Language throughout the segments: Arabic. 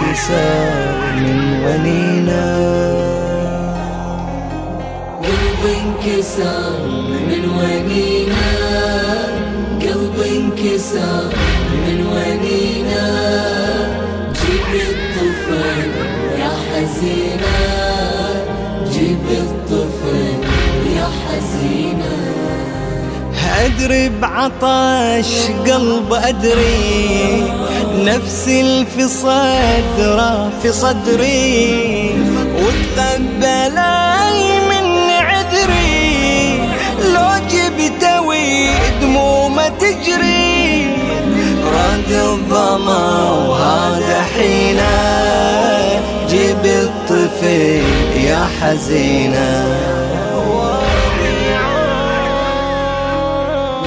انكسر من ونينا قلب انكسر من ونينا قلب انكسر من ونينا جيب الطفل يا حزينة. جيب الطفل يا حزينة. أدري بعطش قلب أدري. نفس الفصاد ترى في صدري وتقبلي من عذري. لو جبت دمومه تجري. راد الظما وهذا حينه. جيب الطفل يا حزينه.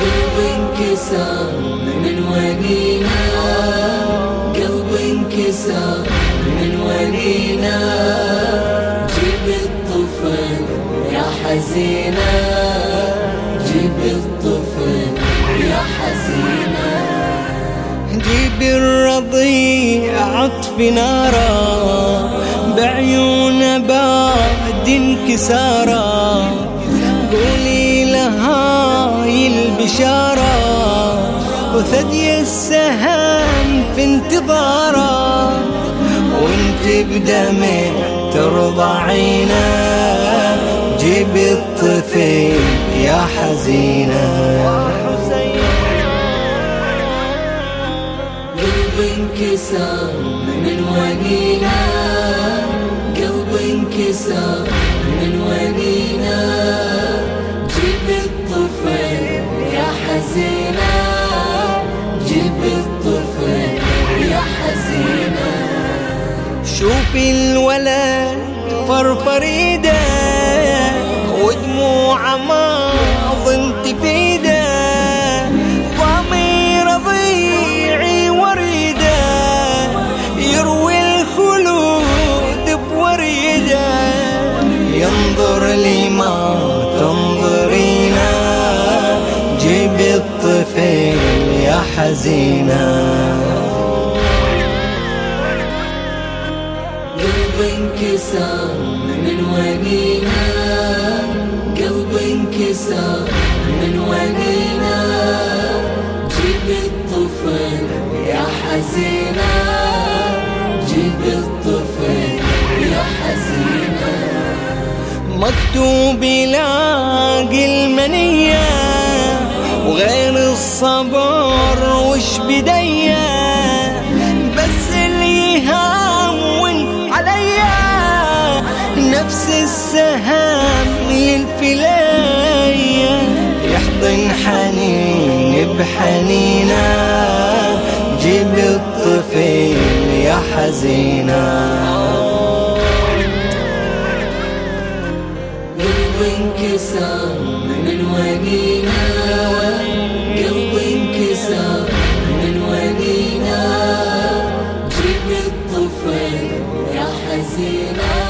قلب انكسر. انكسر من ونينا جيب الطفل يا حزينة. جيب الطفل يا حزينة. جيب الرضيع عطف نارا. بعيون بعد انكسارا. قولي لها البشارة. وثدي السهام في انتظاره وانت بدمع ترضعينا. جيب الطفل يا حزينة. قلب انكسر من ونينا قلب انكسر من شوفي الولد فرفر ايده ودموع ما ظنت بيده ضمير ضيعي وريدة يروي الخلود بوريدة. ينظر لي ما تنظرينا جيب الطفل يا حزينة. انكسر من ونينا قلب انكسر من ونينا جيب الطفل يا حزينة جيب الطفل يا حزينة. مكتوب يلاقي المنية وغير الصبر وش بدية نفس السهام الفلاية يحضن حنين بحنينة. جيب الطفل يا حزينة. قلب انكسر من ونينا قلب انكسر من ونينا جيب الطفل يا حزينة.